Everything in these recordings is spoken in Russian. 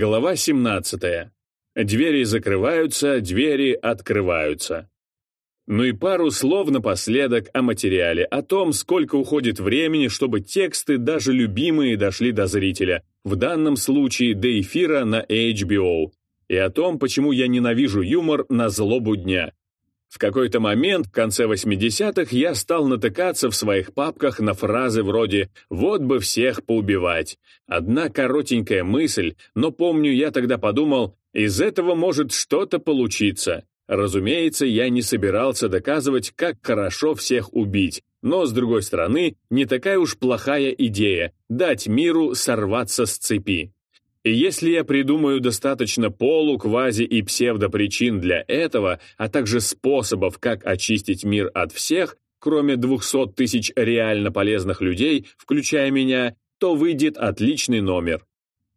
Глава 17. Двери закрываются, двери открываются. Ну и пару слов напоследок о материале, о том, сколько уходит времени, чтобы тексты, даже любимые, дошли до зрителя, в данном случае до эфира на HBO, и о том, почему я ненавижу юмор на злобу дня. В какой-то момент, в конце 80-х, я стал натыкаться в своих папках на фразы вроде «вот бы всех поубивать». Одна коротенькая мысль, но помню, я тогда подумал, из этого может что-то получиться. Разумеется, я не собирался доказывать, как хорошо всех убить, но, с другой стороны, не такая уж плохая идея – дать миру сорваться с цепи. И если я придумаю достаточно полу, квази и псевдопричин для этого, а также способов, как очистить мир от всех, кроме 200 тысяч реально полезных людей, включая меня, то выйдет отличный номер.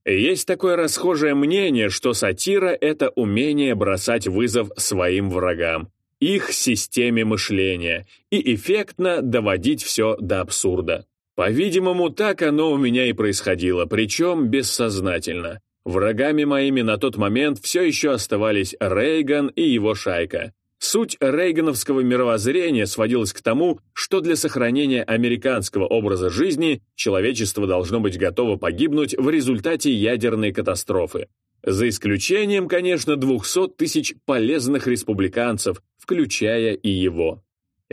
Есть такое расхожее мнение, что сатира — это умение бросать вызов своим врагам, их системе мышления, и эффектно доводить все до абсурда. По-видимому, так оно у меня и происходило, причем бессознательно. Врагами моими на тот момент все еще оставались Рейган и его шайка. Суть рейгановского мировоззрения сводилась к тому, что для сохранения американского образа жизни человечество должно быть готово погибнуть в результате ядерной катастрофы. За исключением, конечно, 200 тысяч полезных республиканцев, включая и его.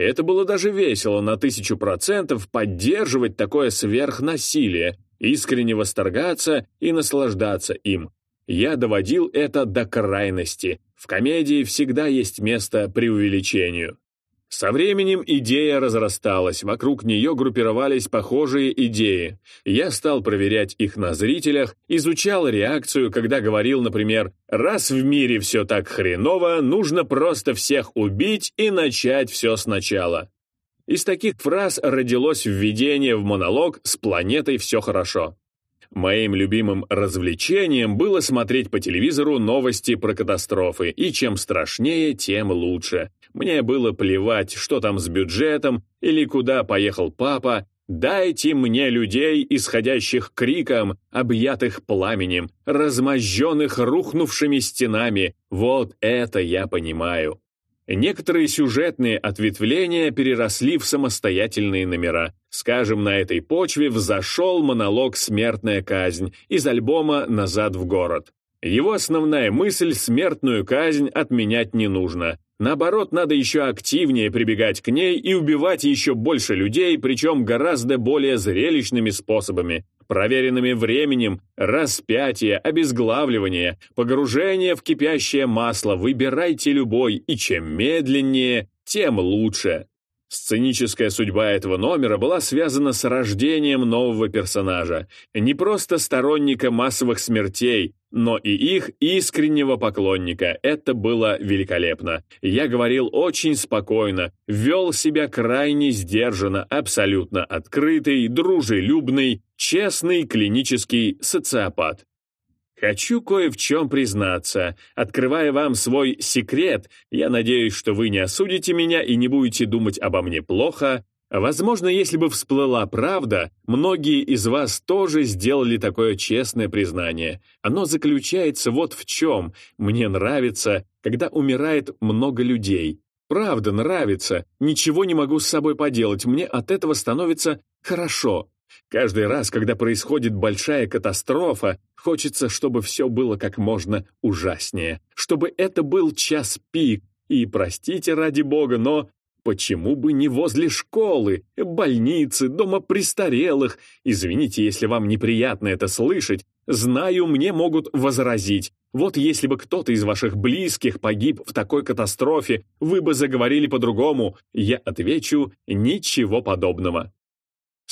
Это было даже весело на тысячу процентов поддерживать такое сверхнасилие, искренне восторгаться и наслаждаться им. Я доводил это до крайности. В комедии всегда есть место преувеличению. Со временем идея разрасталась, вокруг нее группировались похожие идеи. Я стал проверять их на зрителях, изучал реакцию, когда говорил, например, «Раз в мире все так хреново, нужно просто всех убить и начать все сначала». Из таких фраз родилось введение в монолог «С планетой все хорошо». Моим любимым развлечением было смотреть по телевизору новости про катастрофы, и чем страшнее, тем лучше. Мне было плевать, что там с бюджетом или куда поехал папа. Дайте мне людей, исходящих криком, объятых пламенем, размозженных рухнувшими стенами. Вот это я понимаю. Некоторые сюжетные ответвления переросли в самостоятельные номера. Скажем, на этой почве взошел монолог «Смертная казнь» из альбома «Назад в город». Его основная мысль «смертную казнь отменять не нужно». Наоборот, надо еще активнее прибегать к ней и убивать еще больше людей, причем гораздо более зрелищными способами, проверенными временем, распятие, обезглавливание, погружение в кипящее масло, выбирайте любой, и чем медленнее, тем лучше. Сценическая судьба этого номера была связана с рождением нового персонажа, не просто сторонника массовых смертей, но и их искреннего поклонника. Это было великолепно. Я говорил очень спокойно, вел себя крайне сдержанно, абсолютно открытый, дружелюбный, честный клинический социопат. Хочу кое в чем признаться. Открывая вам свой секрет, я надеюсь, что вы не осудите меня и не будете думать обо мне плохо. Возможно, если бы всплыла правда, многие из вас тоже сделали такое честное признание. Оно заключается вот в чем. Мне нравится, когда умирает много людей. Правда, нравится. Ничего не могу с собой поделать. Мне от этого становится хорошо. Каждый раз, когда происходит большая катастрофа, хочется, чтобы все было как можно ужаснее, чтобы это был час пик, и, простите ради бога, но почему бы не возле школы, больницы, дома престарелых? Извините, если вам неприятно это слышать, знаю, мне могут возразить. Вот если бы кто-то из ваших близких погиб в такой катастрофе, вы бы заговорили по-другому. Я отвечу, ничего подобного.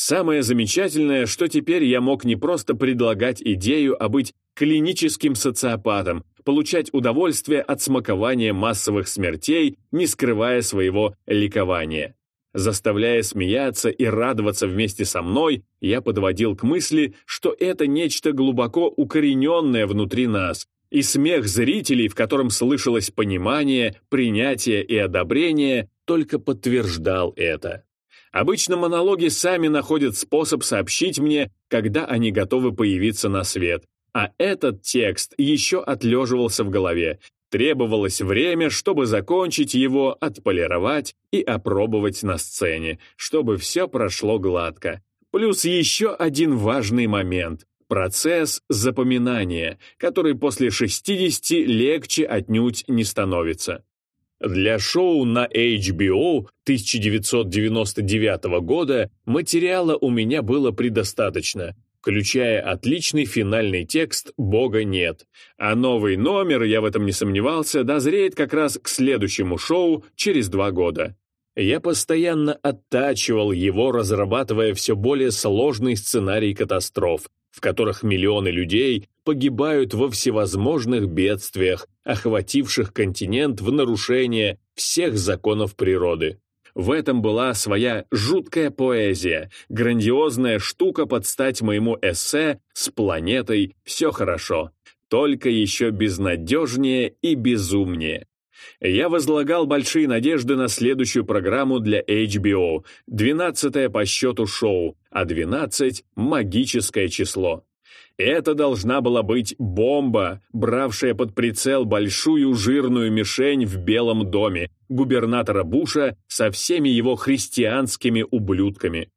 Самое замечательное, что теперь я мог не просто предлагать идею, а быть клиническим социопатом, получать удовольствие от смакования массовых смертей, не скрывая своего ликования. Заставляя смеяться и радоваться вместе со мной, я подводил к мысли, что это нечто глубоко укорененное внутри нас, и смех зрителей, в котором слышалось понимание, принятие и одобрение, только подтверждал это. Обычно монологи сами находят способ сообщить мне, когда они готовы появиться на свет, а этот текст еще отлеживался в голове. Требовалось время, чтобы закончить его, отполировать и опробовать на сцене, чтобы все прошло гладко. Плюс еще один важный момент — процесс запоминания, который после 60 легче отнюдь не становится. Для шоу на HBO 1999 года материала у меня было предостаточно, включая отличный финальный текст «Бога нет». А новый номер, я в этом не сомневался, дозреет как раз к следующему шоу через два года. Я постоянно оттачивал его, разрабатывая все более сложный сценарий катастроф, в которых миллионы людей погибают во всевозможных бедствиях, охвативших континент в нарушение всех законов природы. В этом была своя жуткая поэзия, грандиозная штука под стать моему эссе «С планетой все хорошо», только еще безнадежнее и безумнее. Я возлагал большие надежды на следующую программу для HBO, 12 по счету шоу, а 12 — магическое число. Это должна была быть бомба, бравшая под прицел большую жирную мишень в Белом доме, губернатора Буша со всеми его христианскими ублюдками.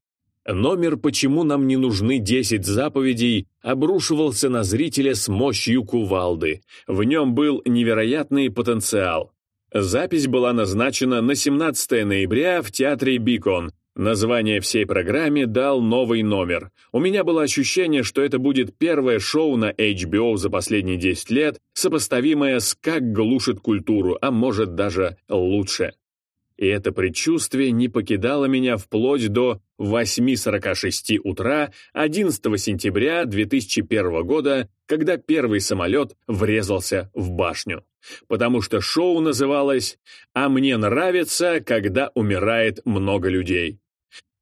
Номер «Почему нам не нужны 10 заповедей» обрушивался на зрителя с мощью кувалды. В нем был невероятный потенциал. Запись была назначена на 17 ноября в театре «Бикон». Название всей программе дал новый номер. У меня было ощущение, что это будет первое шоу на HBO за последние 10 лет, сопоставимое с «Как глушит культуру», а может даже лучше. И это предчувствие не покидало меня вплоть до 8.46 утра 11 сентября 2001 года, когда первый самолет врезался в башню. Потому что шоу называлось «А мне нравится, когда умирает много людей».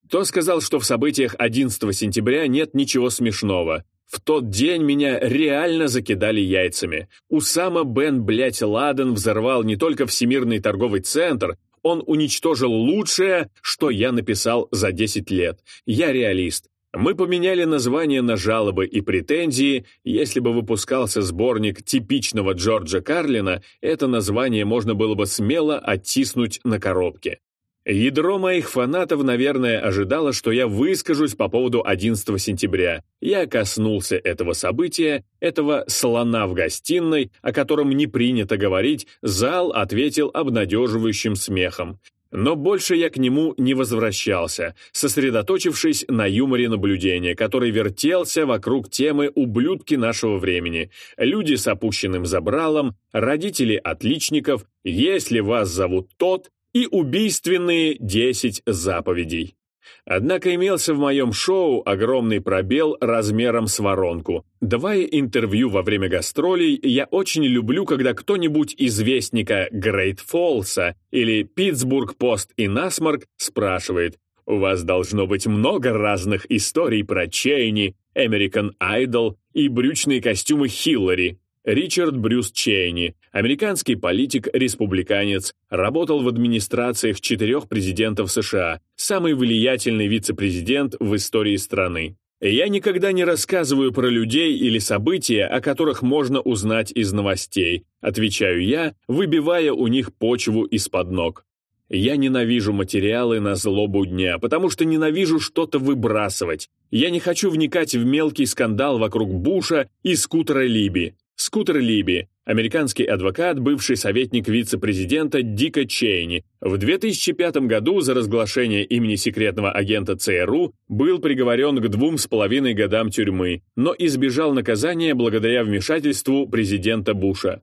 Кто сказал, что в событиях 11 сентября нет ничего смешного? В тот день меня реально закидали яйцами. Усама Бен, блять, Ладен взорвал не только Всемирный торговый центр, он уничтожил лучшее, что я написал за 10 лет. Я реалист. Мы поменяли название на жалобы и претензии. Если бы выпускался сборник типичного Джорджа Карлина, это название можно было бы смело оттиснуть на коробке. Ядро моих фанатов, наверное, ожидало, что я выскажусь по поводу 11 сентября. Я коснулся этого события, этого слона в гостиной, о котором не принято говорить, зал ответил обнадеживающим смехом. Но больше я к нему не возвращался, сосредоточившись на юморе наблюдения, который вертелся вокруг темы «ублюдки нашего времени», люди с опущенным забралом, родители отличников, если вас зовут тот, и убийственные 10 заповедей. Однако имелся в моем шоу огромный пробел размером с воронку. Давая интервью во время гастролей, я очень люблю, когда кто-нибудь из вестника Грейт Фолса или Питтсбург Пост и Насмарк спрашивает, «У вас должно быть много разных историй про Чейни, American Idol и брючные костюмы Хиллари. Ричард Брюс Чейни, американский политик-республиканец, работал в администрациях четырех президентов США, самый влиятельный вице-президент в истории страны. Я никогда не рассказываю про людей или события, о которых можно узнать из новостей, отвечаю я, выбивая у них почву из-под ног. Я ненавижу материалы на злобу дня, потому что ненавижу что-то выбрасывать. Я не хочу вникать в мелкий скандал вокруг Буша и скутера Либи. Скутер Либи, американский адвокат, бывший советник вице-президента Дика Чейни, в 2005 году за разглашение имени секретного агента ЦРУ был приговорен к двум с половиной годам тюрьмы, но избежал наказания благодаря вмешательству президента Буша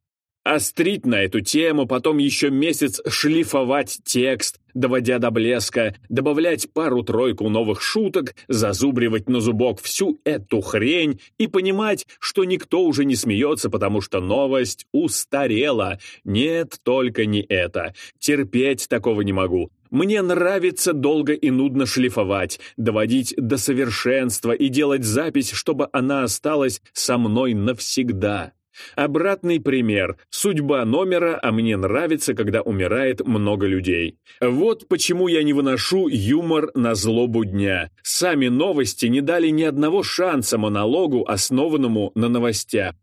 острить на эту тему, потом еще месяц шлифовать текст, доводя до блеска, добавлять пару-тройку новых шуток, зазубривать на зубок всю эту хрень и понимать, что никто уже не смеется, потому что новость устарела. Нет, только не это. Терпеть такого не могу. Мне нравится долго и нудно шлифовать, доводить до совершенства и делать запись, чтобы она осталась со мной навсегда. Обратный пример. Судьба номера, а мне нравится, когда умирает много людей. Вот почему я не выношу юмор на злобу дня. Сами новости не дали ни одного шанса монологу, основанному на новостях.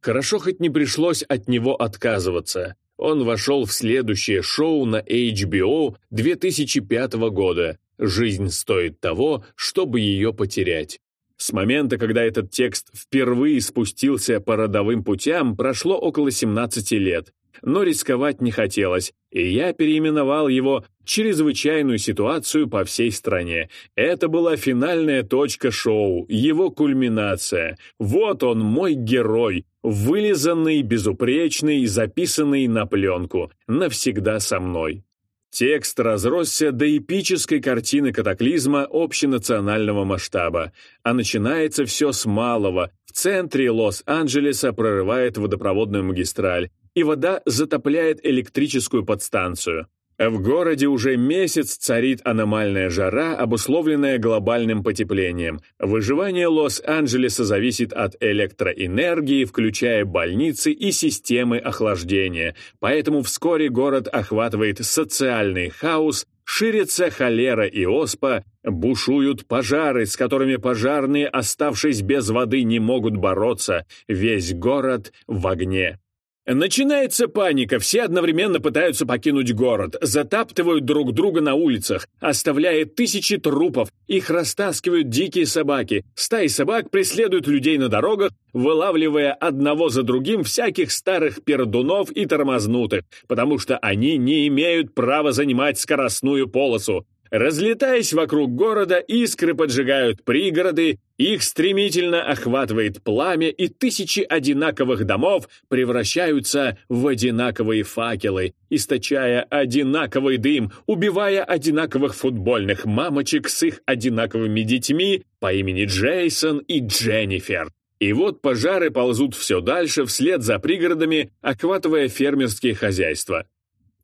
Хорошо хоть не пришлось от него отказываться. Он вошел в следующее шоу на HBO 2005 года. Жизнь стоит того, чтобы ее потерять. С момента, когда этот текст впервые спустился по родовым путям, прошло около 17 лет. Но рисковать не хотелось, и я переименовал его «Чрезвычайную ситуацию по всей стране». Это была финальная точка шоу, его кульминация. Вот он, мой герой, вылизанный, безупречный, записанный на пленку, навсегда со мной. Текст разросся до эпической картины катаклизма общенационального масштаба, а начинается все с малого. В центре Лос-Анджелеса прорывает водопроводную магистраль, и вода затопляет электрическую подстанцию. В городе уже месяц царит аномальная жара, обусловленная глобальным потеплением. Выживание Лос-Анджелеса зависит от электроэнергии, включая больницы и системы охлаждения. Поэтому вскоре город охватывает социальный хаос, ширится холера и оспа, бушуют пожары, с которыми пожарные, оставшись без воды, не могут бороться. Весь город в огне. Начинается паника, все одновременно пытаются покинуть город, затаптывают друг друга на улицах, оставляя тысячи трупов, их растаскивают дикие собаки, стаи собак преследуют людей на дорогах, вылавливая одного за другим всяких старых пердунов и тормознутых, потому что они не имеют права занимать скоростную полосу. Разлетаясь вокруг города, искры поджигают пригороды, их стремительно охватывает пламя, и тысячи одинаковых домов превращаются в одинаковые факелы, источая одинаковый дым, убивая одинаковых футбольных мамочек с их одинаковыми детьми по имени Джейсон и Дженнифер. И вот пожары ползут все дальше вслед за пригородами, охватывая фермерские хозяйства.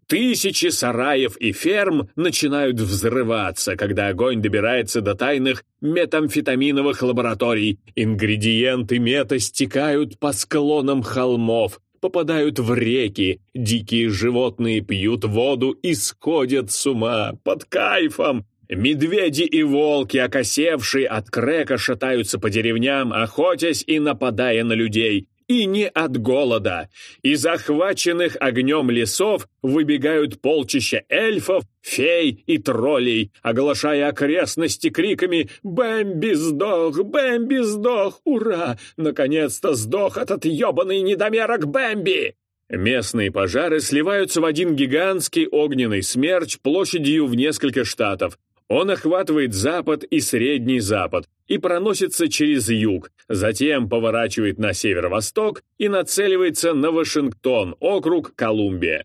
Тысячи сараев и ферм начинают взрываться, когда огонь добирается до тайных метамфетаминовых лабораторий. Ингредиенты мета стекают по склонам холмов, попадают в реки, дикие животные пьют воду и сходят с ума под кайфом. Медведи и волки, окосевшие от крека, шатаются по деревням, охотясь и нападая на людей и не от голода. Из захваченных огнем лесов выбегают полчища эльфов, фей и троллей, оглашая окрестности криками «Бэмби сдох! Бэмби сдох! Ура! Наконец-то сдох этот ебаный недомерок Бэмби!» Местные пожары сливаются в один гигантский огненный смерч площадью в несколько штатов, он охватывает запад и средний запад и проносится через юг, затем поворачивает на северо-восток и нацеливается на Вашингтон, округ Колумбия.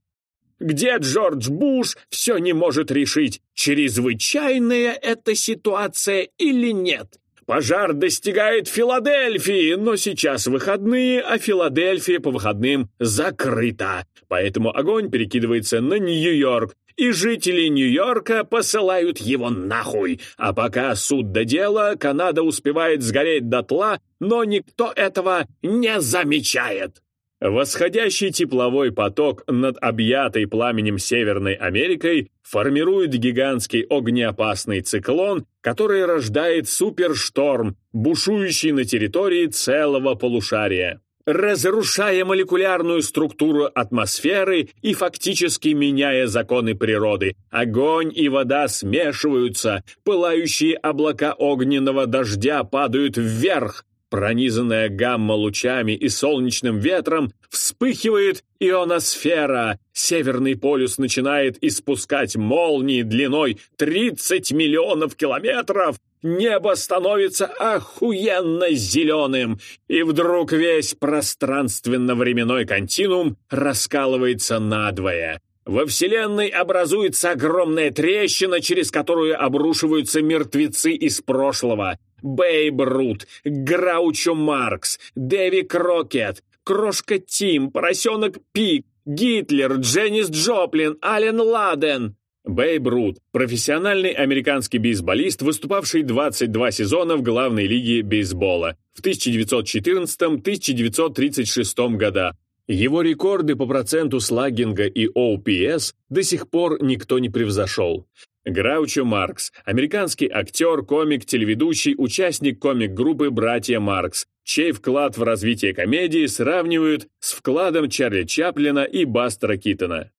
Где Джордж Буш все не может решить, чрезвычайная эта ситуация или нет. Пожар достигает Филадельфии, но сейчас выходные, а Филадельфия по выходным закрыта. Поэтому огонь перекидывается на Нью-Йорк, и жители Нью-Йорка посылают его нахуй. А пока суд до дела, Канада успевает сгореть дотла, но никто этого не замечает. Восходящий тепловой поток над объятой пламенем Северной Америкой формирует гигантский огнеопасный циклон, который рождает супершторм, бушующий на территории целого полушария разрушая молекулярную структуру атмосферы и фактически меняя законы природы. Огонь и вода смешиваются, пылающие облака огненного дождя падают вверх, Пронизанная гамма-лучами и солнечным ветром вспыхивает ионосфера. Северный полюс начинает испускать молнии длиной 30 миллионов километров. Небо становится охуенно зеленым, и вдруг весь пространственно-временной континуум раскалывается надвое. Во Вселенной образуется огромная трещина, через которую обрушиваются мертвецы из прошлого. Бейб Рут, Граучо Маркс, Дэви Крокет, Крошка Тим, Поросенок Пик, Гитлер, Дженнис Джоплин, Ален Ладен. Бейб Рут – профессиональный американский бейсболист, выступавший 22 сезона в главной лиге бейсбола в 1914-1936 годах. Его рекорды по проценту слаггинга и OPS до сих пор никто не превзошел. Граучо Маркс – американский актер, комик, телеведущий, участник комик-группы «Братья Маркс», чей вклад в развитие комедии сравнивают с вкладом Чарли Чаплина и Бастера Китона.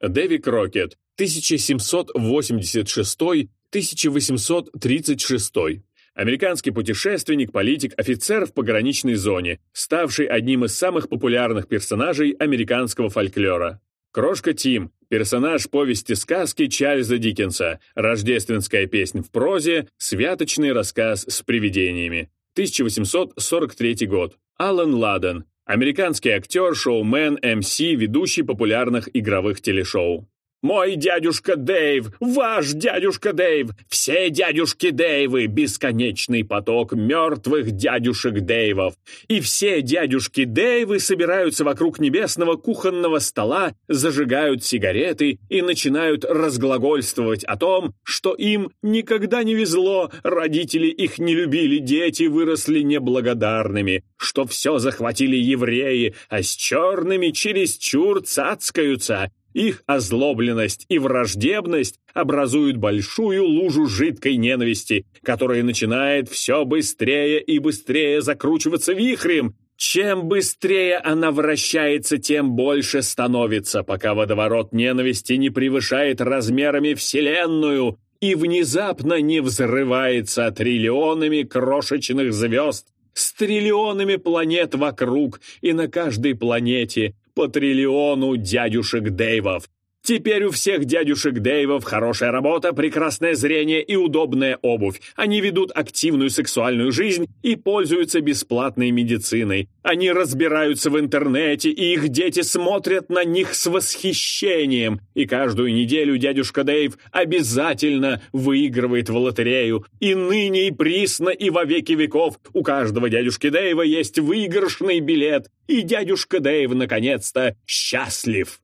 Дэви Крокет, 1786-1836, американский путешественник, политик, офицер в пограничной зоне, ставший одним из самых популярных персонажей американского фольклора. Крошка Тим, персонаж повести-сказки Чарльза Диккенса, рождественская песня в прозе, святочный рассказ с привидениями. 1843 год. Алан Ладен, Американский актер, шоумен, МС, ведущий популярных игровых телешоу. Мой дядюшка Дэйв, ваш дядюшка Дэйв, все дядюшки Дэйвы, бесконечный поток мертвых дядюшек Дэйвов. И все дядюшки Дэйвы собираются вокруг небесного кухонного стола, зажигают сигареты и начинают разглагольствовать о том, что им никогда не везло, родители их не любили, дети выросли неблагодарными, что все захватили евреи, а с черными чересчур цацкаются, их озлобленность и враждебность образуют большую лужу жидкой ненависти, которая начинает все быстрее и быстрее закручиваться вихрем. Чем быстрее она вращается, тем больше становится, пока водоворот ненависти не превышает размерами Вселенную и внезапно не взрывается триллионами крошечных звезд, с триллионами планет вокруг, и на каждой планете по триллиону дядюшек Дэйвов. Теперь у всех дядюшек Дэйвов хорошая работа, прекрасное зрение и удобная обувь. Они ведут активную сексуальную жизнь и пользуются бесплатной медициной. Они разбираются в интернете, и их дети смотрят на них с восхищением. И каждую неделю дядюшка Дэйв обязательно выигрывает в лотерею. И ныне, и присно, и во веки веков у каждого дядюшки Дэйва есть выигрышный билет. И дядюшка Дэйв, наконец-то, счастлив.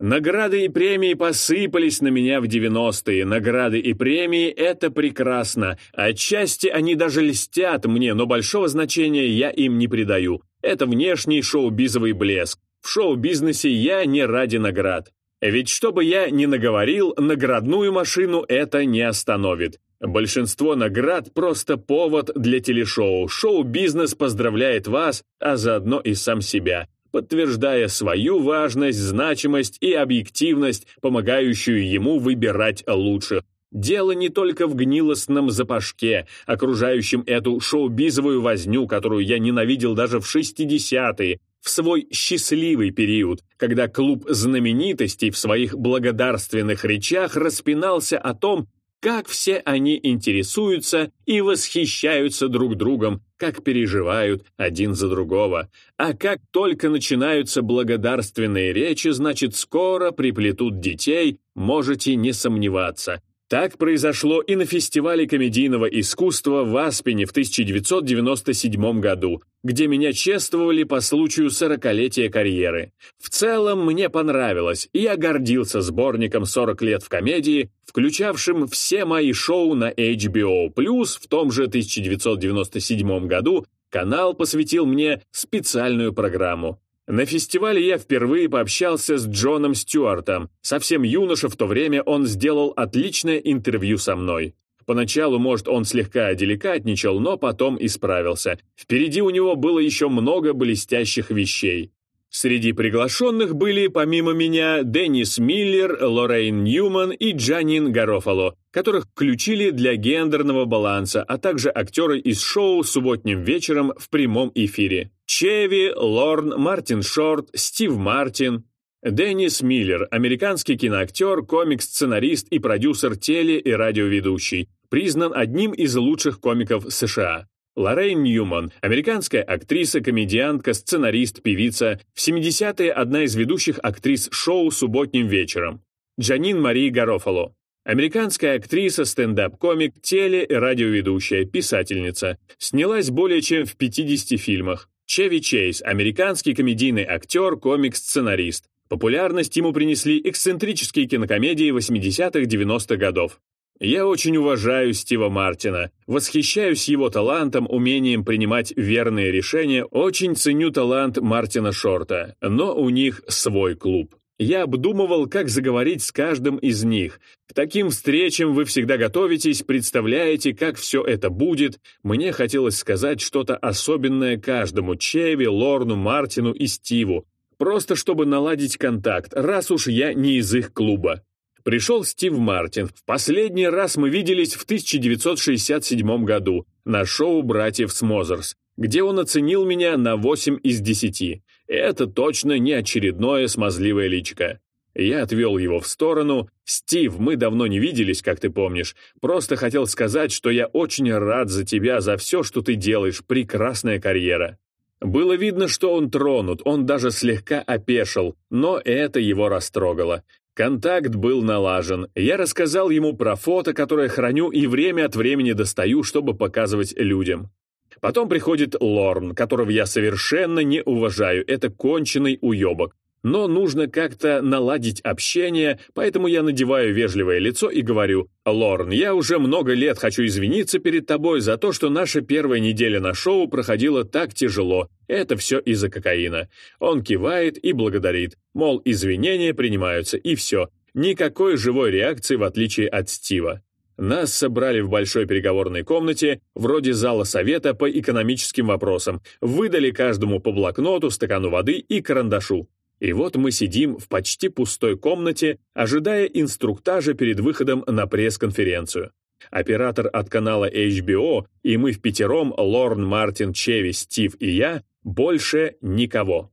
Награды и премии посыпались на меня в 90-е. Награды и премии — это прекрасно. Отчасти они даже льстят мне, но большого значения я им не придаю. Это внешний шоу-бизовый блеск. В шоу-бизнесе я не ради наград. Ведь что бы я ни наговорил, наградную машину это не остановит. Большинство наград – просто повод для телешоу. Шоу-бизнес поздравляет вас, а заодно и сам себя подтверждая свою важность, значимость и объективность, помогающую ему выбирать лучших. Дело не только в гнилостном запашке, окружающем эту шоу-бизовую возню, которую я ненавидел даже в 60-е, в свой счастливый период, когда клуб знаменитостей в своих благодарственных речах распинался о том, как все они интересуются и восхищаются друг другом, как переживают один за другого. А как только начинаются благодарственные речи, значит, скоро приплетут детей, можете не сомневаться. Так произошло и на фестивале комедийного искусства в Аспене в 1997 году, где меня чествовали по случаю сорокалетия карьеры. В целом мне понравилось, и я гордился сборником «40 лет в комедии», включавшим все мои шоу на HBO+, в том же 1997 году канал посвятил мне специальную программу. На фестивале я впервые пообщался с Джоном Стюартом. Совсем юноша в то время он сделал отличное интервью со мной. Поначалу, может, он слегка деликатничал, но потом исправился. Впереди у него было еще много блестящих вещей. Среди приглашенных были, помимо меня, Деннис Миллер, Лоррейн Ньюман и Джанин Гарофало, которых включили для гендерного баланса, а также актеры из шоу «Субботним вечером» в прямом эфире. Чеви, Лорн, Мартин Шорт, Стив Мартин. Деннис Миллер, американский киноактер, комик-сценарист и продюсер теле- и радиоведущий, признан одним из лучших комиков США. Лоррейн Ньюман, американская актриса, комедиантка, сценарист, певица, в 70-е одна из ведущих актрис шоу «Субботним вечером». Джанин Мари Гарофало, американская актриса, стендап-комик, теле- и радиоведущая, писательница. Снялась более чем в 50 фильмах. Чеви Чейз, американский комедийный актер, комик-сценарист. Популярность ему принесли эксцентрические кинокомедии 80-х-90-х годов. Я очень уважаю Стива Мартина, восхищаюсь его талантом, умением принимать верные решения, очень ценю талант Мартина Шорта, но у них свой клуб. Я обдумывал, как заговорить с каждым из них. К таким встречам вы всегда готовитесь, представляете, как все это будет. Мне хотелось сказать что-то особенное каждому, Чеви, Лорну, Мартину и Стиву, просто чтобы наладить контакт, раз уж я не из их клуба. Пришел Стив Мартин. В последний раз мы виделись в 1967 году на шоу «Братьев Смозерс», где он оценил меня на 8 из 10. Это точно не очередное смазливое личико. Я отвел его в сторону. «Стив, мы давно не виделись, как ты помнишь. Просто хотел сказать, что я очень рад за тебя, за все, что ты делаешь. Прекрасная карьера». Было видно, что он тронут, он даже слегка опешил, но это его растрогало. Контакт был налажен. Я рассказал ему про фото, которое храню и время от времени достаю, чтобы показывать людям. Потом приходит Лорн, которого я совершенно не уважаю. Это конченый уебок но нужно как-то наладить общение, поэтому я надеваю вежливое лицо и говорю, «Лорн, я уже много лет хочу извиниться перед тобой за то, что наша первая неделя на шоу проходила так тяжело. Это все из-за кокаина». Он кивает и благодарит, мол, извинения принимаются, и все. Никакой живой реакции, в отличие от Стива. Нас собрали в большой переговорной комнате, вроде зала совета по экономическим вопросам, выдали каждому по блокноту, стакану воды и карандашу. И вот мы сидим в почти пустой комнате, ожидая инструктажа перед выходом на пресс-конференцию. Оператор от канала HBO и мы в пятером, Лорн, Мартин, Чеви, Стив и я, больше никого.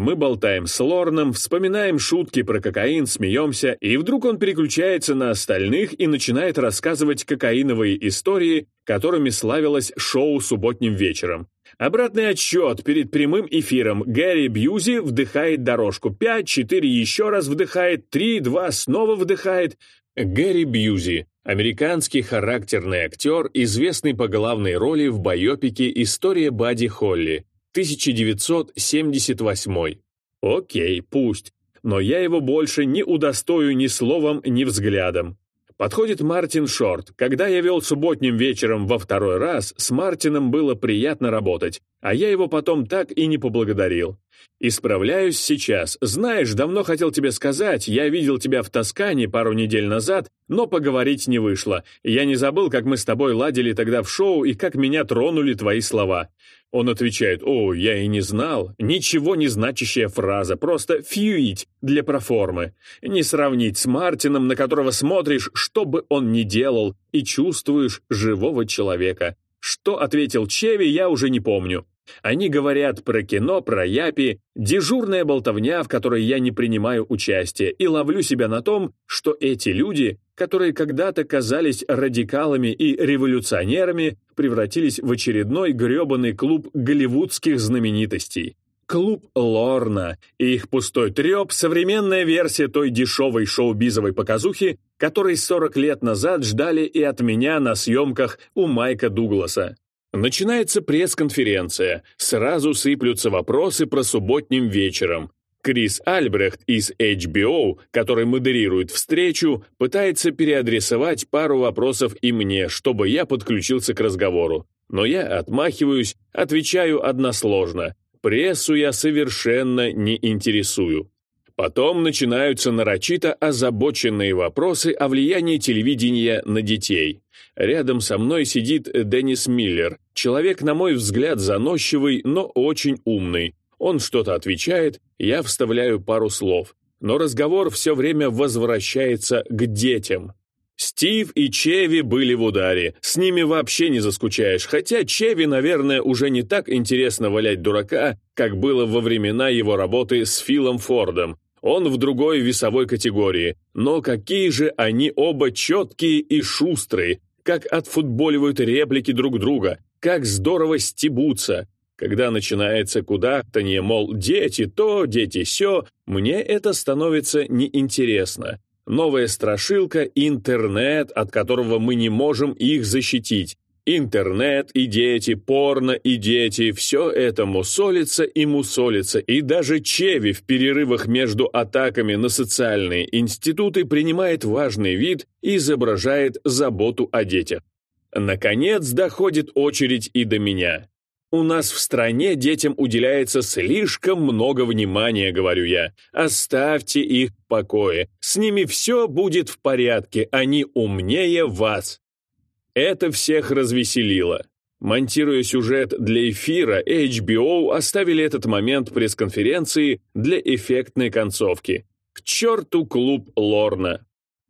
Мы болтаем с Лорном, вспоминаем шутки про кокаин, смеемся, и вдруг он переключается на остальных и начинает рассказывать кокаиновые истории, которыми славилось шоу субботним вечером. Обратный отсчет перед прямым эфиром. Гэри Бьюзи вдыхает дорожку. Пять, четыре, еще раз вдыхает. Три, два, снова вдыхает. Гэри Бьюзи – американский характерный актер, известный по главной роли в байопике «История Бадди Холли», 1978. Окей, пусть. Но я его больше не удостою ни словом, ни взглядом. Подходит Мартин Шорт. Когда я вел субботним вечером во второй раз, с Мартином было приятно работать, а я его потом так и не поблагодарил. Исправляюсь сейчас. Знаешь, давно хотел тебе сказать, я видел тебя в Тоскане пару недель назад, но поговорить не вышло. Я не забыл, как мы с тобой ладили тогда в шоу и как меня тронули твои слова. Он отвечает, «О, я и не знал». Ничего не значащая фраза, просто «фьюить» для проформы. Не сравнить с Мартином, на которого смотришь, что бы он ни делал, и чувствуешь живого человека. Что ответил Чеви, я уже не помню. Они говорят про кино, про япи, дежурная болтовня, в которой я не принимаю участия, и ловлю себя на том, что эти люди, которые когда-то казались радикалами и революционерами, превратились в очередной грёбаный клуб голливудских знаменитостей. Клуб Лорна и их пустой трёп — современная версия той дешевой шоу-бизовой показухи, которой 40 лет назад ждали и от меня на съемках у Майка Дугласа. Начинается пресс-конференция, сразу сыплются вопросы про субботним вечером. Крис Альбрехт из HBO, который модерирует встречу, пытается переадресовать пару вопросов и мне, чтобы я подключился к разговору. Но я отмахиваюсь, отвечаю односложно. Прессу я совершенно не интересую. Потом начинаются нарочито озабоченные вопросы о влиянии телевидения на детей. Рядом со мной сидит Деннис Миллер, человек, на мой взгляд, заносчивый, но очень умный. Он что-то отвечает, я вставляю пару слов. Но разговор все время возвращается к детям. Стив и Чеви были в ударе, с ними вообще не заскучаешь, хотя Чеви, наверное, уже не так интересно валять дурака, как было во времена его работы с Филом Фордом, он в другой весовой категории, но какие же они оба четкие и шустрые, как отфутболивают реплики друг друга, как здорово стебутся. Когда начинается куда-то не, мол, дети то, дети сё, мне это становится неинтересно. Новая страшилка — интернет, от которого мы не можем их защитить. Интернет и дети, порно и дети — все это мусолится и мусолится, и даже Чеви в перерывах между атаками на социальные институты принимает важный вид и изображает заботу о детях. Наконец доходит очередь и до меня. У нас в стране детям уделяется слишком много внимания, говорю я. Оставьте их в покое. С ними все будет в порядке, они умнее вас. Это всех развеселило. Монтируя сюжет для эфира, HBO оставили этот момент пресс-конференции для эффектной концовки. К черту клуб Лорна.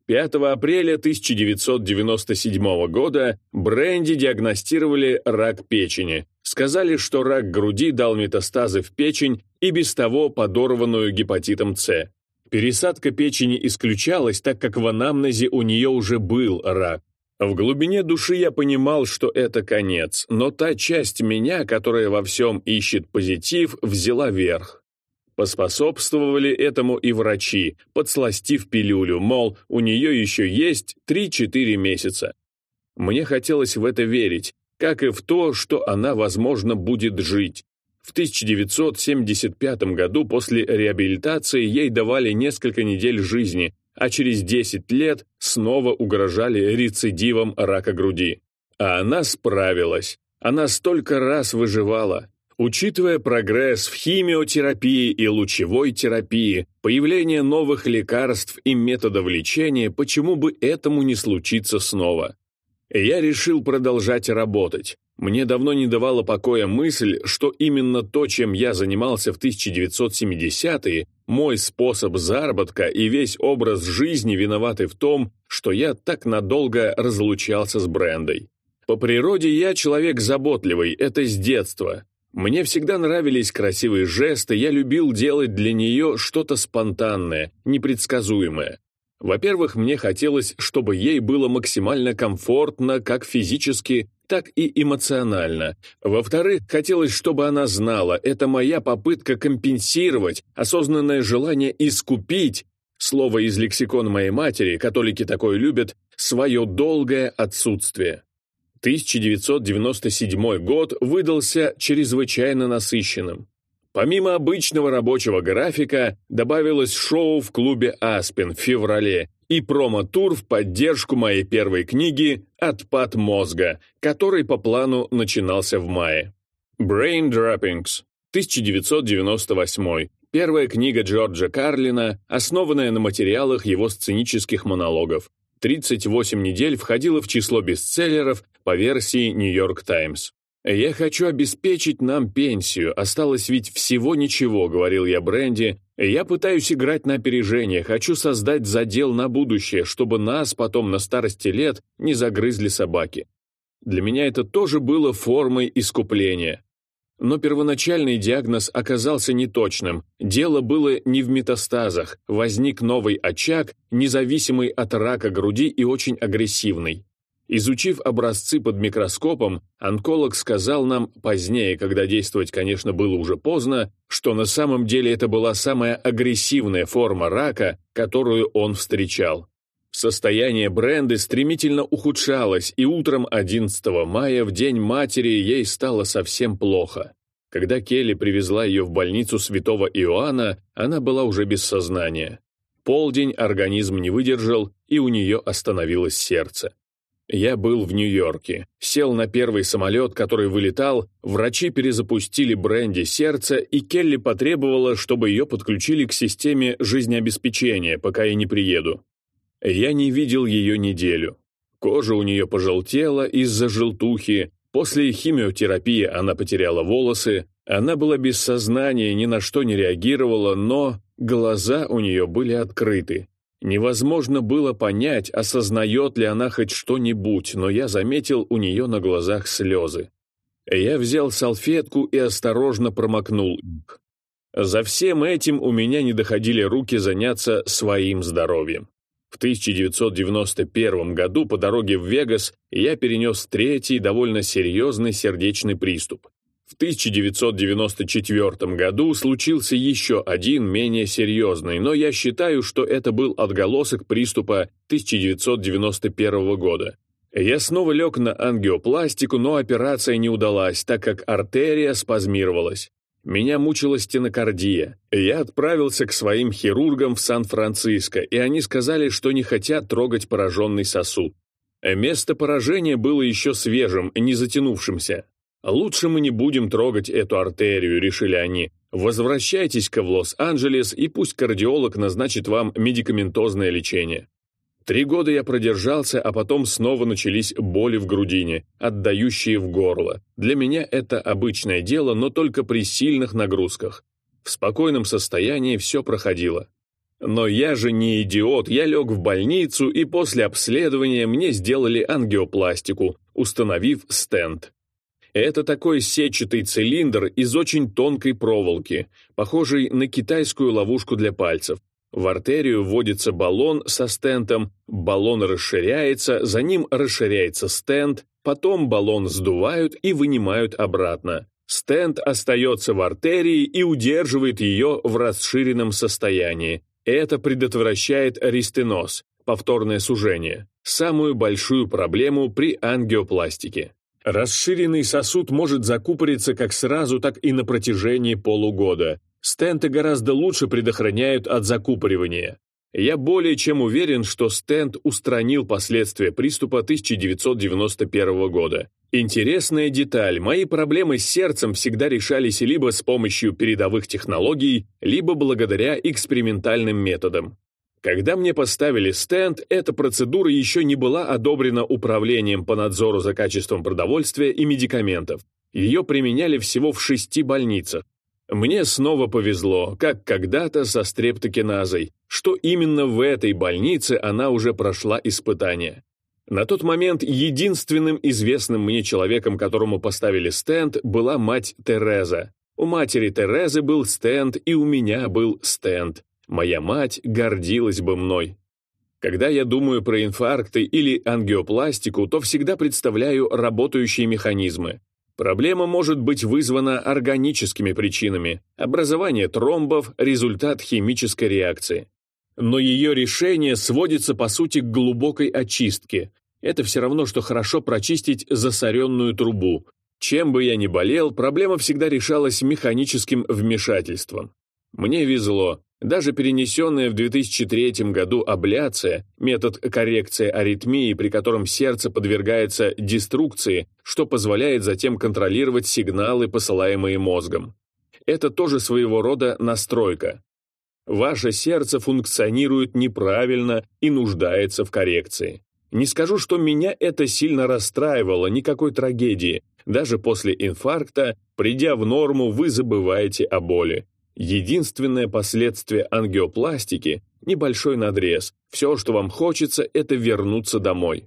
5 апреля 1997 года Бренди диагностировали рак печени. Сказали, что рак груди дал метастазы в печень и без того подорванную гепатитом С. Пересадка печени исключалась, так как в анамнезе у нее уже был рак. В глубине души я понимал, что это конец, но та часть меня, которая во всем ищет позитив, взяла верх. Поспособствовали этому и врачи, подсластив пилюлю, мол, у нее еще есть 3-4 месяца. Мне хотелось в это верить, как и в то, что она, возможно, будет жить. В 1975 году после реабилитации ей давали несколько недель жизни, а через 10 лет снова угрожали рецидивом рака груди. А она справилась. Она столько раз выживала. Учитывая прогресс в химиотерапии и лучевой терапии, появление новых лекарств и методов лечения, почему бы этому не случиться снова? Я решил продолжать работать. Мне давно не давала покоя мысль, что именно то, чем я занимался в 1970-е, мой способ заработка и весь образ жизни виноваты в том, что я так надолго разлучался с Брендой. По природе я человек заботливый, это с детства. Мне всегда нравились красивые жесты, я любил делать для нее что-то спонтанное, непредсказуемое. Во-первых, мне хотелось, чтобы ей было максимально комфортно как физически, так и эмоционально. Во-вторых, хотелось, чтобы она знала, это моя попытка компенсировать, осознанное желание искупить, слово из лексикона моей матери, католики такое любят, свое долгое отсутствие. 1997 год выдался чрезвычайно насыщенным. Помимо обычного рабочего графика, добавилось шоу в клубе «Аспен» в феврале и промо-тур в поддержку моей первой книги «Отпад мозга», который по плану начинался в мае. Brain Droppings, 1998. Первая книга Джорджа Карлина, основанная на материалах его сценических монологов. 38 недель входила в число бестселлеров по версии York Times. «Я хочу обеспечить нам пенсию, осталось ведь всего ничего», — говорил я Бренди. «Я пытаюсь играть на опережение, хочу создать задел на будущее, чтобы нас потом на старости лет не загрызли собаки». Для меня это тоже было формой искупления. Но первоначальный диагноз оказался неточным. Дело было не в метастазах, возник новый очаг, независимый от рака груди и очень агрессивный. Изучив образцы под микроскопом, онколог сказал нам позднее, когда действовать, конечно, было уже поздно, что на самом деле это была самая агрессивная форма рака, которую он встречал. Состояние Бренды стремительно ухудшалось, и утром 11 мая, в День матери, ей стало совсем плохо. Когда Келли привезла ее в больницу святого Иоанна, она была уже без сознания. Полдень организм не выдержал, и у нее остановилось сердце. Я был в Нью-Йорке, сел на первый самолет, который вылетал, врачи перезапустили Бренди сердце, и Келли потребовала, чтобы ее подключили к системе жизнеобеспечения, пока я не приеду. Я не видел ее неделю. Кожа у нее пожелтела из-за желтухи, после химиотерапии она потеряла волосы, она была без сознания, ни на что не реагировала, но глаза у нее были открыты. Невозможно было понять, осознает ли она хоть что-нибудь, но я заметил у нее на глазах слезы. Я взял салфетку и осторожно промокнул их. За всем этим у меня не доходили руки заняться своим здоровьем. В 1991 году по дороге в Вегас я перенес третий довольно серьезный сердечный приступ. В 1994 году случился еще один менее серьезный, но я считаю, что это был отголосок приступа 1991 года. Я снова лег на ангиопластику, но операция не удалась, так как артерия спазмировалась. Меня мучила стенокардия. Я отправился к своим хирургам в Сан-Франциско, и они сказали, что не хотят трогать пораженный сосуд. Место поражения было еще свежим, не затянувшимся. «Лучше мы не будем трогать эту артерию», — решили они. «Возвращайтесь-ка в Лос-Анджелес, и пусть кардиолог назначит вам медикаментозное лечение». Три года я продержался, а потом снова начались боли в грудине, отдающие в горло. Для меня это обычное дело, но только при сильных нагрузках. В спокойном состоянии все проходило. Но я же не идиот, я лег в больницу, и после обследования мне сделали ангиопластику, установив стенд. Это такой сетчатый цилиндр из очень тонкой проволоки, похожий на китайскую ловушку для пальцев. В артерию вводится баллон со стентом, баллон расширяется, за ним расширяется стенд, потом баллон сдувают и вынимают обратно. Стенд остается в артерии и удерживает ее в расширенном состоянии. Это предотвращает ристеноз, повторное сужение, самую большую проблему при ангиопластике. Расширенный сосуд может закупориться как сразу, так и на протяжении полугода. Стенты гораздо лучше предохраняют от закупоривания. Я более чем уверен, что стенд устранил последствия приступа 1991 года. Интересная деталь, мои проблемы с сердцем всегда решались либо с помощью передовых технологий, либо благодаря экспериментальным методам. Когда мне поставили стенд, эта процедура еще не была одобрена Управлением по надзору за качеством продовольствия и медикаментов. Ее применяли всего в шести больницах. Мне снова повезло, как когда-то со стрептокиназой, что именно в этой больнице она уже прошла испытание. На тот момент единственным известным мне человеком, которому поставили стенд, была мать Тереза. У матери Терезы был стенд, и у меня был стенд. Моя мать гордилась бы мной. Когда я думаю про инфаркты или ангиопластику, то всегда представляю работающие механизмы. Проблема может быть вызвана органическими причинами, образование тромбов – результат химической реакции. Но ее решение сводится по сути к глубокой очистке. Это все равно, что хорошо прочистить засоренную трубу. Чем бы я ни болел, проблема всегда решалась механическим вмешательством. Мне везло. Даже перенесенная в 2003 году абляция, метод коррекции аритмии, при котором сердце подвергается деструкции, что позволяет затем контролировать сигналы, посылаемые мозгом. Это тоже своего рода настройка. Ваше сердце функционирует неправильно и нуждается в коррекции. Не скажу, что меня это сильно расстраивало, никакой трагедии. Даже после инфаркта, придя в норму, вы забываете о боли. Единственное последствие ангиопластики – небольшой надрез. Все, что вам хочется, это вернуться домой.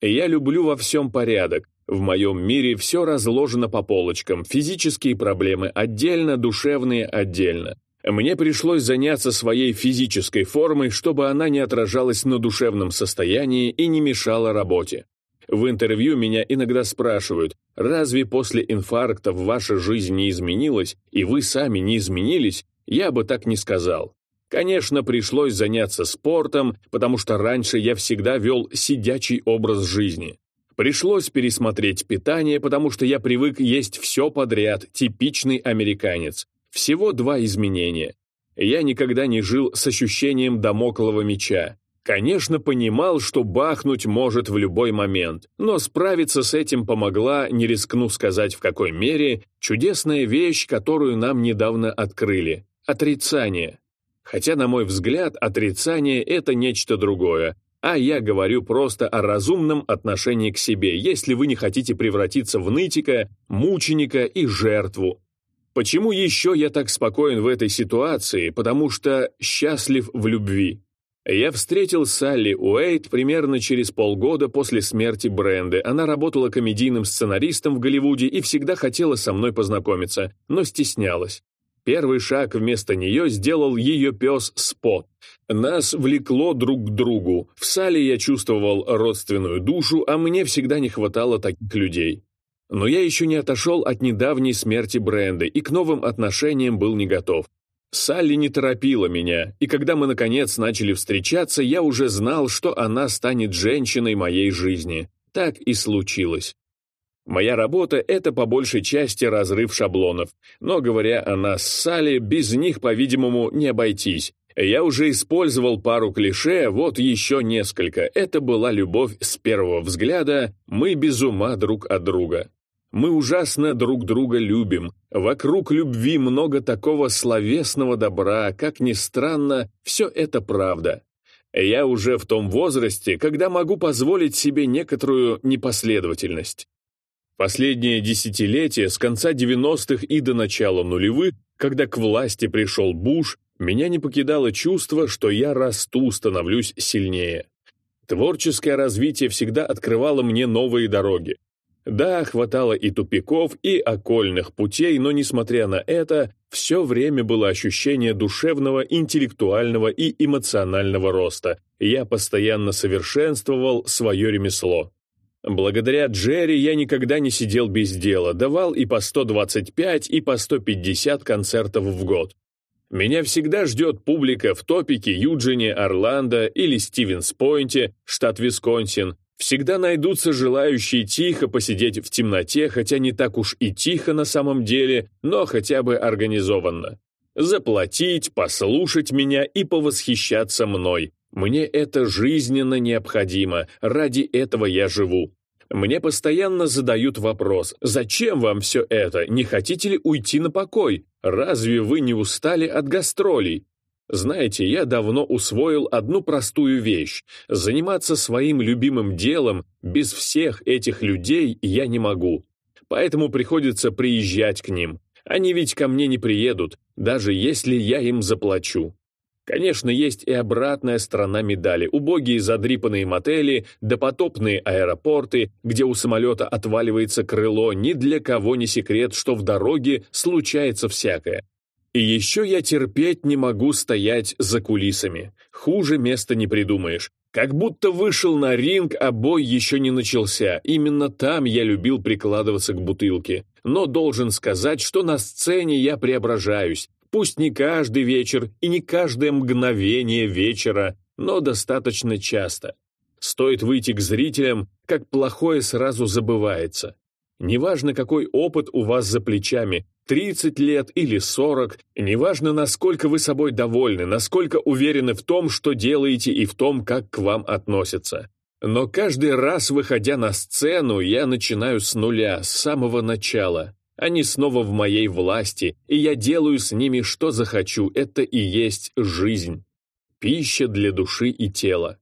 Я люблю во всем порядок. В моем мире все разложено по полочкам, физические проблемы отдельно, душевные отдельно. Мне пришлось заняться своей физической формой, чтобы она не отражалась на душевном состоянии и не мешала работе. В интервью меня иногда спрашивают, разве после инфаркта ваша жизнь не изменилась, и вы сами не изменились? Я бы так не сказал. Конечно, пришлось заняться спортом, потому что раньше я всегда вел сидячий образ жизни. Пришлось пересмотреть питание, потому что я привык есть все подряд, типичный американец. Всего два изменения. Я никогда не жил с ощущением домоклого меча. Конечно, понимал, что бахнуть может в любой момент, но справиться с этим помогла, не рискну сказать в какой мере, чудесная вещь, которую нам недавно открыли – отрицание. Хотя, на мой взгляд, отрицание – это нечто другое, а я говорю просто о разумном отношении к себе, если вы не хотите превратиться в нытика, мученика и жертву. Почему еще я так спокоен в этой ситуации? Потому что счастлив в любви. Я встретил Салли Уэйт примерно через полгода после смерти Бренды. Она работала комедийным сценаристом в Голливуде и всегда хотела со мной познакомиться, но стеснялась. Первый шаг вместо нее сделал ее пес Спот. Нас влекло друг к другу. В Салли я чувствовал родственную душу, а мне всегда не хватало таких людей. Но я еще не отошел от недавней смерти Бренды и к новым отношениям был не готов. Салли не торопила меня, и когда мы, наконец, начали встречаться, я уже знал, что она станет женщиной моей жизни. Так и случилось. Моя работа — это по большей части разрыв шаблонов, но, говоря о нас с Салли, без них, по-видимому, не обойтись. Я уже использовал пару клише, вот еще несколько. Это была любовь с первого взгляда, мы без ума друг от друга. Мы ужасно друг друга любим. Вокруг любви много такого словесного добра, как ни странно, все это правда. Я уже в том возрасте, когда могу позволить себе некоторую непоследовательность. Последнее десятилетие, с конца 90-х и до начала нулевых, когда к власти пришел Буш, меня не покидало чувство, что я расту, становлюсь сильнее. Творческое развитие всегда открывало мне новые дороги. Да, хватало и тупиков, и окольных путей, но, несмотря на это, все время было ощущение душевного, интеллектуального и эмоционального роста. Я постоянно совершенствовал свое ремесло. Благодаря Джерри я никогда не сидел без дела, давал и по 125, и по 150 концертов в год. Меня всегда ждет публика в топике Юджине, Орландо или Стивенс-Пойнте, штат Висконсин, Всегда найдутся желающие тихо посидеть в темноте, хотя не так уж и тихо на самом деле, но хотя бы организованно. Заплатить, послушать меня и повосхищаться мной. Мне это жизненно необходимо, ради этого я живу. Мне постоянно задают вопрос, зачем вам все это, не хотите ли уйти на покой? Разве вы не устали от гастролей? Знаете, я давно усвоил одну простую вещь. Заниматься своим любимым делом без всех этих людей я не могу. Поэтому приходится приезжать к ним. Они ведь ко мне не приедут, даже если я им заплачу. Конечно, есть и обратная сторона медали. Убогие задрипанные мотели, допотопные аэропорты, где у самолета отваливается крыло, ни для кого не секрет, что в дороге случается всякое. И еще я терпеть не могу стоять за кулисами. Хуже места не придумаешь. Как будто вышел на ринг, а бой еще не начался. Именно там я любил прикладываться к бутылке. Но должен сказать, что на сцене я преображаюсь. Пусть не каждый вечер и не каждое мгновение вечера, но достаточно часто. Стоит выйти к зрителям, как плохое сразу забывается. Неважно, какой опыт у вас за плечами, 30 лет или 40, неважно, насколько вы собой довольны, насколько уверены в том, что делаете и в том, как к вам относятся. Но каждый раз, выходя на сцену, я начинаю с нуля, с самого начала. Они снова в моей власти, и я делаю с ними, что захочу. Это и есть жизнь. Пища для души и тела.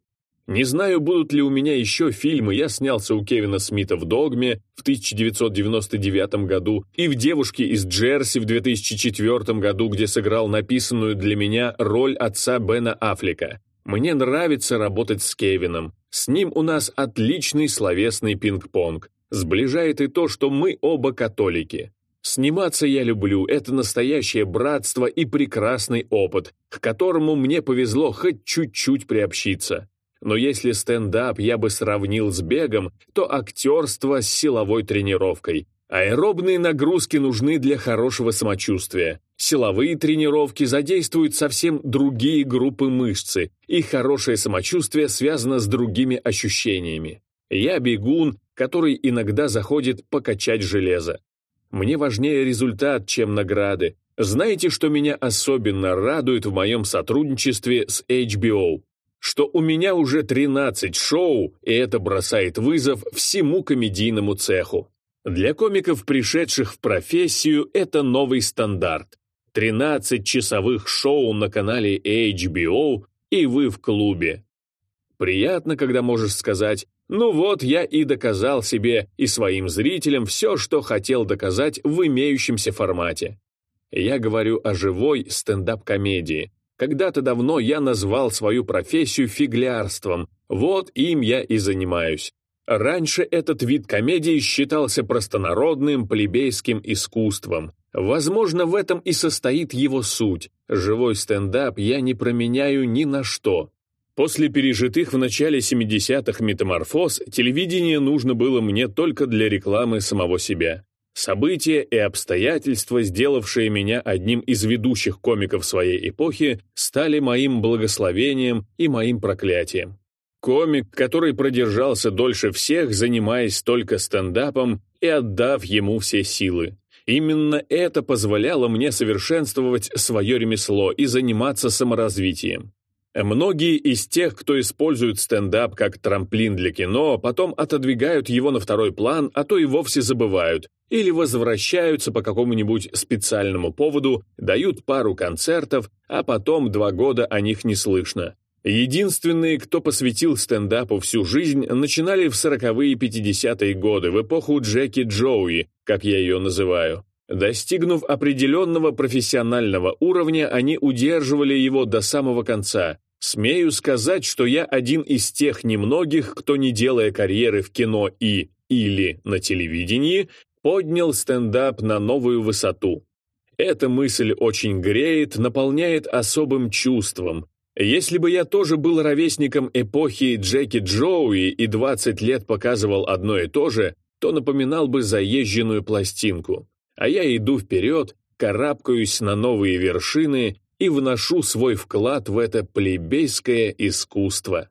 Не знаю, будут ли у меня еще фильмы, я снялся у Кевина Смита в «Догме» в 1999 году и в «Девушке из Джерси» в 2004 году, где сыграл написанную для меня роль отца Бена Аффлека. Мне нравится работать с Кевином. С ним у нас отличный словесный пинг-понг. Сближает и то, что мы оба католики. Сниматься я люблю, это настоящее братство и прекрасный опыт, к которому мне повезло хоть чуть-чуть приобщиться. Но если стендап я бы сравнил с бегом, то актерство с силовой тренировкой. Аэробные нагрузки нужны для хорошего самочувствия. Силовые тренировки задействуют совсем другие группы мышцы, и хорошее самочувствие связано с другими ощущениями. Я бегун, который иногда заходит покачать железо. Мне важнее результат, чем награды. Знаете, что меня особенно радует в моем сотрудничестве с HBO? Что у меня уже 13 шоу, и это бросает вызов всему комедийному цеху. Для комиков, пришедших в профессию, это новый стандарт. 13 часовых шоу на канале HBO, и вы в клубе. Приятно, когда можешь сказать «Ну вот, я и доказал себе и своим зрителям все, что хотел доказать в имеющемся формате». Я говорю о живой стендап-комедии, когда-то давно я назвал свою профессию фиглярством, вот им я и занимаюсь. Раньше этот вид комедии считался простонародным плебейским искусством. Возможно, в этом и состоит его суть. Живой стендап я не променяю ни на что. После пережитых в начале 70-х метаморфоз телевидение нужно было мне только для рекламы самого себя. События и обстоятельства, сделавшие меня одним из ведущих комиков своей эпохи, стали моим благословением и моим проклятием. Комик, который продержался дольше всех, занимаясь только стендапом и отдав ему все силы. Именно это позволяло мне совершенствовать свое ремесло и заниматься саморазвитием. Многие из тех, кто использует стендап как трамплин для кино, потом отодвигают его на второй план, а то и вовсе забывают, или возвращаются по какому-нибудь специальному поводу, дают пару концертов, а потом два года о них не слышно. Единственные, кто посвятил стендапу всю жизнь, начинали в 40-е и 50-е годы, в эпоху Джеки Джоуи, как я ее называю. Достигнув определенного профессионального уровня, они удерживали его до самого конца. Смею сказать, что я один из тех немногих, кто, не делая карьеры в кино и или на телевидении, поднял стендап на новую высоту. Эта мысль очень греет, наполняет особым чувством. Если бы я тоже был ровесником эпохи Джеки Джоуи и 20 лет показывал одно и то же, то напоминал бы заезженную пластинку. А я иду вперед, карабкаюсь на новые вершины и вношу свой вклад в это плебейское искусство.